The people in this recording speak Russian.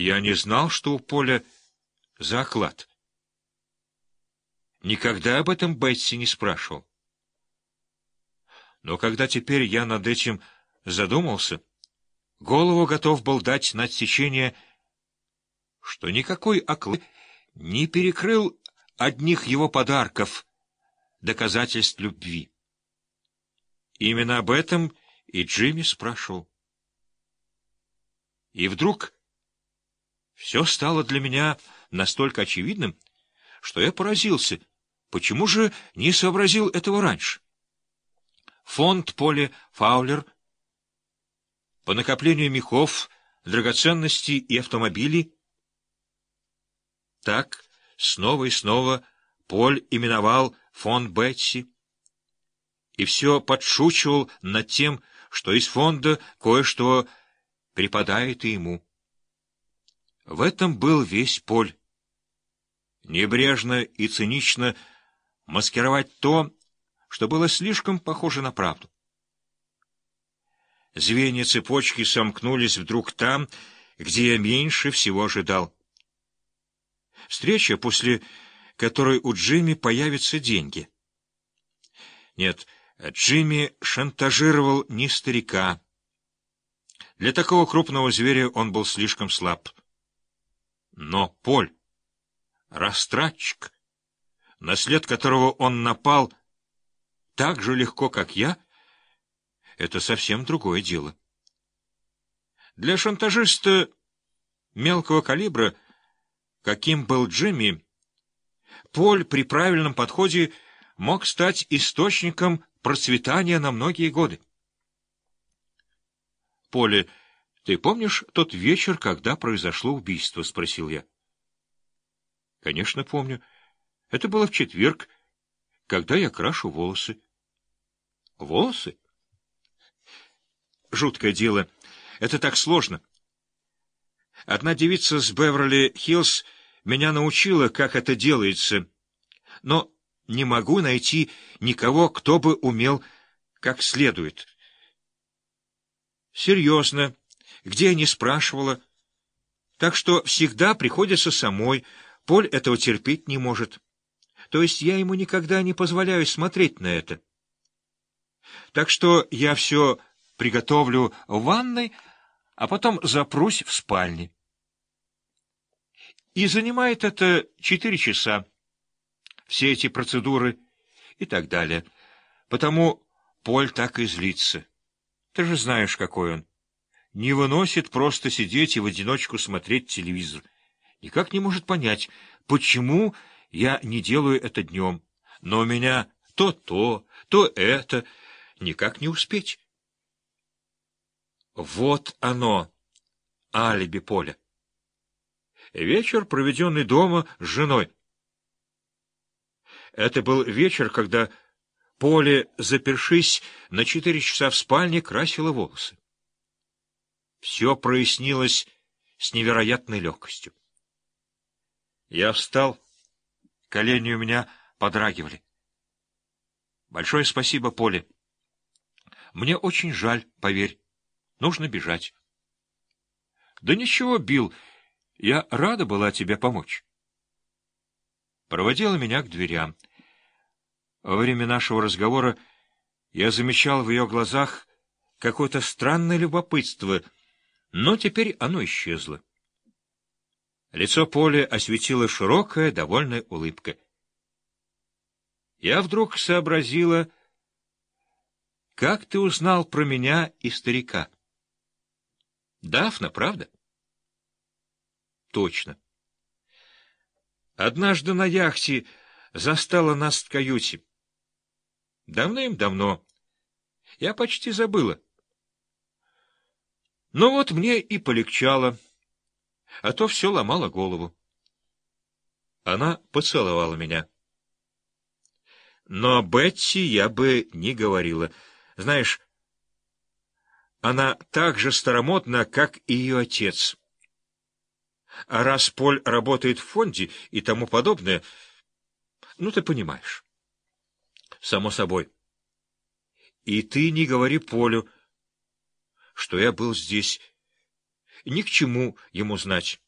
Я не знал, что у Поля за оклад. Никогда об этом Бетси не спрашивал. Но когда теперь я над этим задумался, голову готов был дать на отсечение, что никакой оклад не перекрыл одних его подарков, доказательств любви. Именно об этом и Джимми спрашивал. И вдруг все стало для меня настолько очевидным, что я поразился, почему же не сообразил этого раньше. Фонд Поле Фаулер по накоплению мехов, драгоценностей и автомобилей. Так снова и снова Поль именовал фонд Бетси и все подшучивал над тем, что из фонда кое-что припадает и ему. В этом был весь Поль. Небрежно и цинично маскировать то, что было слишком похоже на правду. Звенья цепочки сомкнулись вдруг там, где я меньше всего ожидал. Встреча, после которой у Джимми появятся деньги. Нет, Джимми шантажировал не старика. Для такого крупного зверя он был слишком слаб. Но Поль, растратчик, на след которого он напал так же легко, как я, это совсем другое дело. Для шантажиста мелкого калибра, каким был Джимми, Поль при правильном подходе мог стать источником процветания на многие годы. Поле, ты помнишь тот вечер, когда произошло убийство? — спросил я. — Конечно, помню. Это было в четверг, когда я крашу волосы. — Волосы? Жуткое дело. Это так сложно. Одна девица с Беверли-Хиллз меня научила, как это делается, но не могу найти никого, кто бы умел как следует. Серьезно где я не спрашивала. Так что всегда приходится самой. Поль этого терпеть не может. То есть я ему никогда не позволяю смотреть на это. Так что я все приготовлю в ванной, а потом запрусь в спальне. И занимает это четыре часа. Все эти процедуры и так далее. Потому Поль так и злится. Ты же знаешь, какой он не выносит просто сидеть и в одиночку смотреть телевизор. Никак не может понять, почему я не делаю это днем. Но у меня то то, то это, никак не успеть. Вот оно, алиби Поля. Вечер, проведенный дома с женой. Это был вечер, когда Поле, запершись на четыре часа в спальне, красила волосы. Все прояснилось с невероятной легкостью. Я встал, колени у меня подрагивали. Большое спасибо, Поле. Мне очень жаль, поверь. Нужно бежать. Да ничего, Билл, я рада была тебе помочь. Проводила меня к дверям. Во время нашего разговора я замечал в ее глазах какое-то странное любопытство — но теперь оно исчезло. Лицо Поля осветила широкая, довольная улыбка. Я вдруг сообразила, как ты узнал про меня и старика. Дафна, правда? Точно. Однажды на яхте застала нас в каюте. Давным-давно. Я почти забыла. Ну вот мне и полегчало, а то все ломало голову. Она поцеловала меня. Но Бетти я бы не говорила. Знаешь, она так же старомодна, как и ее отец. А раз Поль работает в фонде и тому подобное, ну, ты понимаешь. Само собой. И ты не говори Полю, что я был здесь. Ни к чему ему знать.